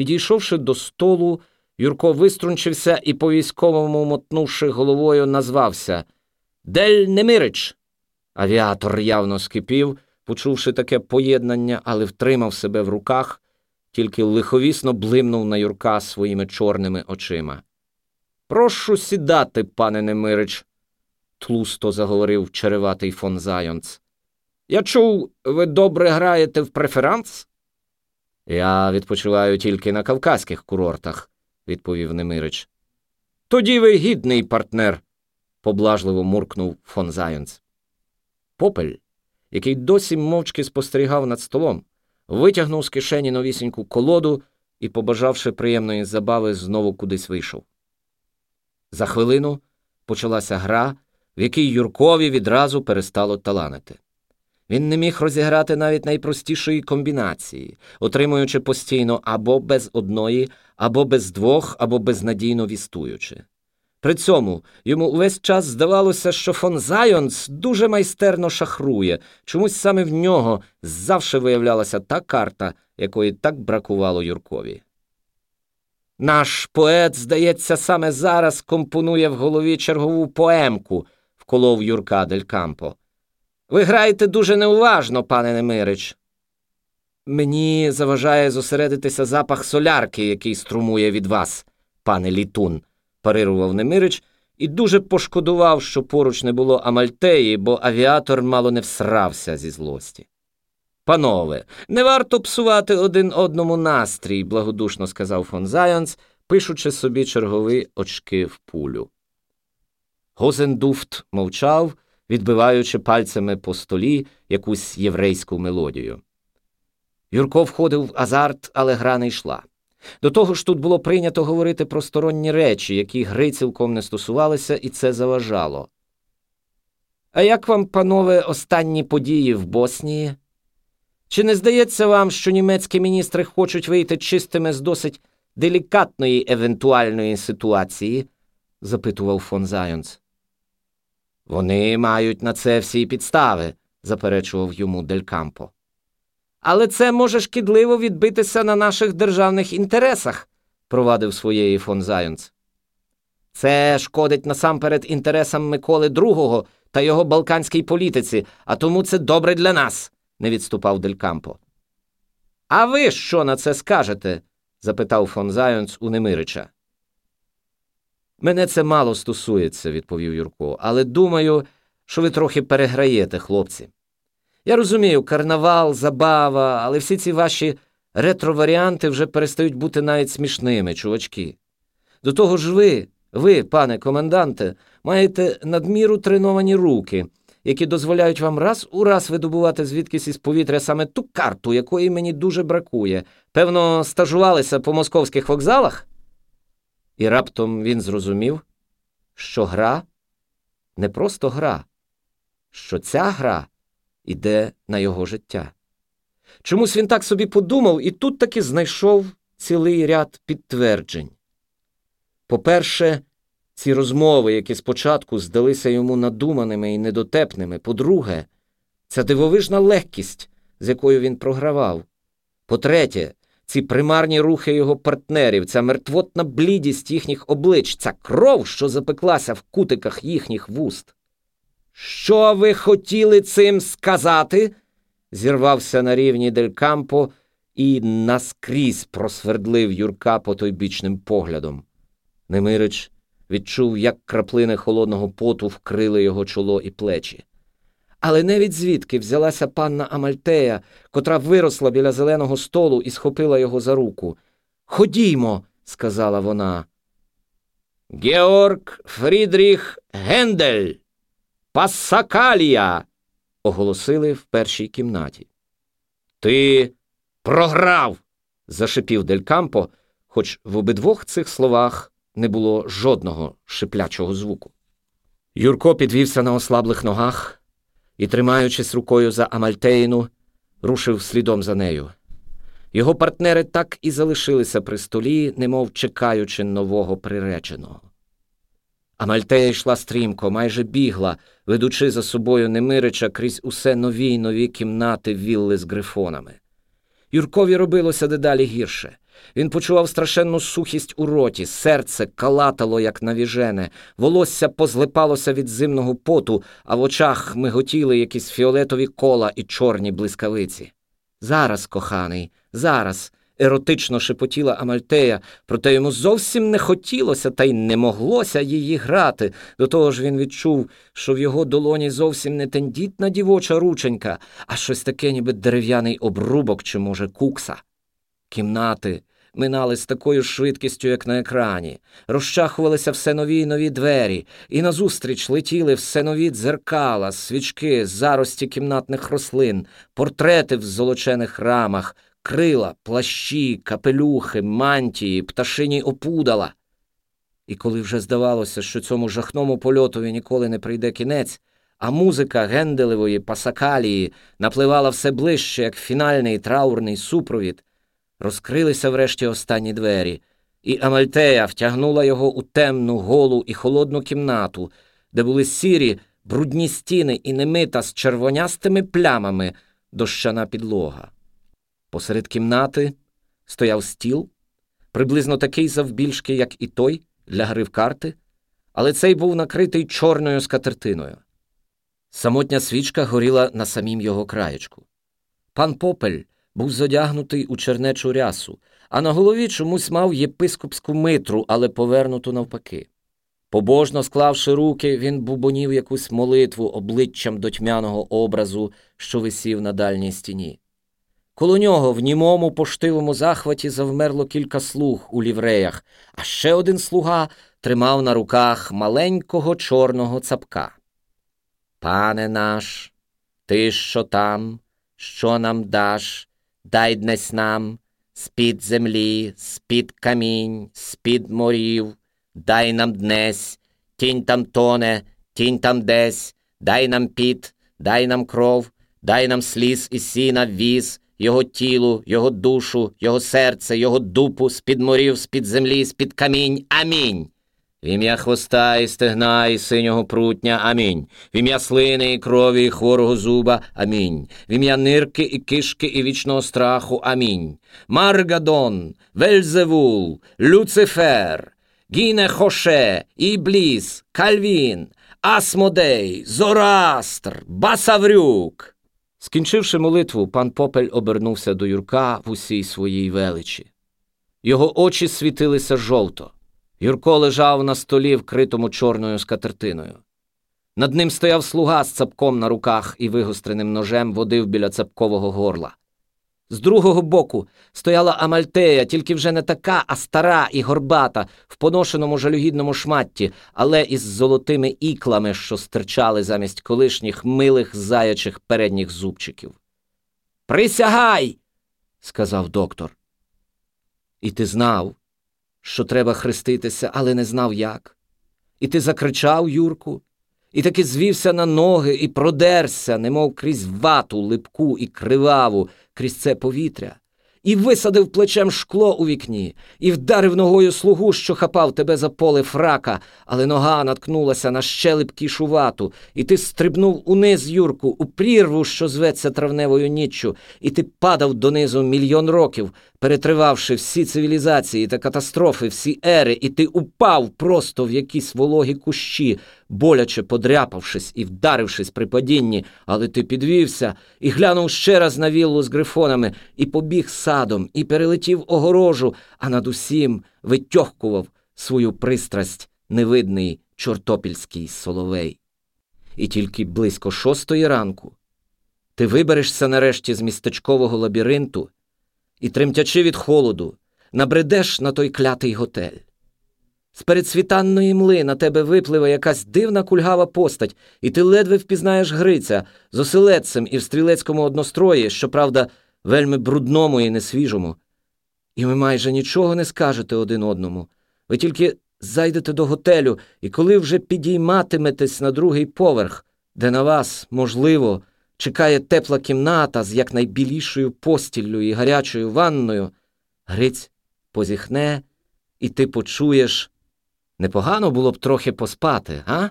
Підійшовши до столу, Юрко виструнчився і, по військовому мотнувши головою, назвався Дель Немирич. Авіатор явно скипів, почувши таке поєднання, але втримав себе в руках, тільки лиховісно блимнув на Юрка своїми чорними очима. Прошу сідати, пане Немирич, тлусто заговорив череватий фон Зайонц. Я чув, ви добре граєте в преферанс? Я відпочиваю тільки на кавказьких курортах, відповів Немирич. Тоді ви гідний партнер, поблажливо муркнув фон Зайонц. Попель, який досі мовчки спостерігав над столом, витягнув з кишені новісіньку колоду і, побажавши приємної забави, знову кудись вийшов. За хвилину почалася гра, в якій Юркові відразу перестало таланити. Він не міг розіграти навіть найпростішої комбінації, отримуючи постійно або без одної, або без двох, або безнадійно вістуючи. При цьому йому увесь час здавалося, що фон Зайонс дуже майстерно шахрує, чомусь саме в нього завше виявлялася та карта, якої так бракувало Юркові. Наш поет, здається, саме зараз компонує в голові чергову поемку, вколов Юрка Дель Кампо. Ви граєте дуже неуважно, пане Немирич. Мені заважає зосередитися запах солярки, який струмує від вас, пане літун, парирував Немирич і дуже пошкодував, що поруч не було Амальтеї, бо авіатор мало не всрався зі злості. Панове, не варто псувати один одному настрій, благодушно сказав фон Зайонс, пишучи собі чергові очки в пулю. Гозендуфт мовчав, відбиваючи пальцями по столі якусь єврейську мелодію. Юрко входив в азарт, але гра не йшла. До того ж тут було прийнято говорити про сторонні речі, які гри цілком не стосувалися, і це заважало. А як вам, панове, останні події в Боснії? Чи не здається вам, що німецькі міністри хочуть вийти чистими з досить делікатної евентуальної ситуації? запитував фон Зайонс. Вони мають на це всі підстави, заперечував йому Дель Кампо. Але це може шкідливо відбитися на наших державних інтересах, провадив своєї фон Зайонс. Це шкодить насамперед інтересам Миколи II та його балканській політиці, а тому це добре для нас, не відступав Дель Кампо. А ви що на це скажете? запитав фон Зайонс у Немирича. Мене це мало стосується, відповів Юрко, але думаю, що ви трохи переграєте, хлопці. Я розумію, карнавал, забава, але всі ці ваші ретроваріанти вже перестають бути навіть смішними, чувачки. До того ж ви, ви, пане коменданте, маєте надміру треновані руки, які дозволяють вам раз у раз видобувати звідкись із повітря саме ту карту, якої мені дуже бракує. Певно, стажувалися по московських вокзалах? І раптом він зрозумів, що гра не просто гра, що ця гра іде на його життя. Чомусь він так собі подумав і тут таки знайшов цілий ряд підтверджень. По-перше, ці розмови, які спочатку здалися йому надуманими і недотепними, по-друге, ця дивовижна легкість, з якою він програвав. По-третє, ці примарні рухи його партнерів, ця мертвотна блідість їхніх облич, ця кров, що запеклася в кутиках їхніх вуст. Що ви хотіли цим сказати? зірвався на рівні Дель Кампо і наскрізь просвердлив Юрка потойбічним поглядом. Немирич відчув, як краплини холодного поту вкрили його чоло і плечі. Але не від звідки взялася панна Амальтея, котра виросла біля зеленого столу і схопила його за руку. Ходімо, сказала вона. Георг Фрідріх Гендель. Пасакалія. оголосили в першій кімнаті. Ти програв. зашипів Дель Кампо, хоч в обидвох цих словах не було жодного шиплячого звуку. Юрко підвівся на ослаблих ногах і, тримаючись рукою за Амальтеїну, рушив слідом за нею. Його партнери так і залишилися при столі, немов чекаючи нового приреченого. Амальтея йшла стрімко, майже бігла, ведучи за собою Немирича крізь усе нові й нові кімнати вілли з грифонами. Юркові робилося дедалі гірше. Він почував страшенну сухість у роті, серце калатало, як навіжене, волосся позлипалося від зимного поту, а в очах миготіли якісь фіолетові кола і чорні блискавиці. Зараз, коханий, зараз. Еротично шепотіла Амальтея, проте йому зовсім не хотілося та й не моглося її грати. До того ж він відчув, що в його долоні зовсім не тендітна дівоча рученька, а щось таке, ніби дерев'яний обрубок чи, може, кукса. Кімнати минали з такою швидкістю, як на екрані, розчахувалися все нові й нові двері, і назустріч летіли все нові дзеркала, свічки, зарості кімнатних рослин, портрети в золочених рамах, крила, плащі, капелюхи, мантії, пташині опудала. І коли вже здавалося, що цьому жахному польотові ніколи не прийде кінець, а музика генделевої пасакалії напливала все ближче, як фінальний траурний супровід, розкрилися врешті останні двері, і Амальтея втягнула його у темну, голу і холодну кімнату, де були сірі, брудні стіни і немита з червонястими плямами дощана підлога. Посеред кімнати стояв стіл, приблизно такий завбільшки, як і той, для гри в карти, але цей був накритий чорною скатертиною. Самотня свічка горіла на самім його краєчку. Пан Попель був зодягнутий у чернечу рясу, а на голові чомусь мав єпископську митру, але повернуту навпаки. Побожно склавши руки, він бубонів якусь молитву обличчям до тьмяного образу, що висів на дальній стіні. Коло нього в німому поштивому захваті завмерло кілька слуг у лівреях, а ще один слуга тримав на руках маленького чорного цапка. Пане наш, ти що там, що нам даш, дай днесь нам з-під землі, з-під камінь, з-під морів, дай нам днесь, тінь там тоне, тінь там десь, дай нам піт, дай нам кров, дай нам сліз і сіна віз, його тілу, його душу, його серце, його дупу, з-під морів, з-під землі, з-під камінь. Амінь. В ім'я хвоста і стегна, і синього прутня. Амінь. В ім'я слини і крові, і хворого зуба. Амінь. В ім'я нирки і кишки і вічного страху. Амінь. Маргадон, Вельзевул, Люцифер, Гіне Хоше, Ібліс, Кальвін, Асмодей, Зорастр, Басаврюк. Скінчивши молитву, пан Попель обернувся до Юрка в усій своїй величі. Його очі світилися жовто. Юрко лежав на столі, вкритому чорною скатертиною. Над ним стояв слуга з цапком на руках і вигостреним ножем водив біля цапкового горла. З другого боку стояла Амальтея, тільки вже не така, а стара і горбата, в поношеному жалюгідному шматті, але із золотими іклами, що стирчали замість колишніх милих заячих передніх зубчиків. Присягай, сказав доктор. І ти знав, що треба хреститися, але не знав як. І ти закричав, Юрку, і таки звівся на ноги і продерся, немов крізь вату, липку і криваву, крізь це повітря, і висадив плечем шкло у вікні, і вдарив ногою слугу, що хапав тебе за поле фрака, але нога наткнулася на ще липкішу вату, і ти стрибнув униз, Юрку, у прірву, що зветься травневою ніччю, і ти падав донизу мільйон років, перетривавши всі цивілізації та катастрофи, всі ери, і ти упав просто в якісь вологі кущі, боляче подряпавшись і вдарившись при падінні, але ти підвівся і глянув ще раз на віллу з грифонами, і побіг садом, і перелетів огорожу, а над усім витьохкував свою пристрасть невидний чортопільський соловей. І тільки близько шостої ранку ти виберешся нарешті з містечкового лабіринту і, тремтячи від холоду, набредеш на той клятий готель. З передсвітанної мли на тебе випливе якась дивна кульгава постать, і ти ледве впізнаєш Гриця з оселедцем і в стрілецькому однострої, щоправда, вельми брудному і несвіжому. І ви майже нічого не скажете один одному. Ви тільки зайдете до готелю, і коли вже підійматиметесь на другий поверх, де на вас, можливо, чекає тепла кімната з якнайбілішою постіллю і гарячою ванною, Гриць позіхне, і ти почуєш. Непогано було б трохи поспати, а?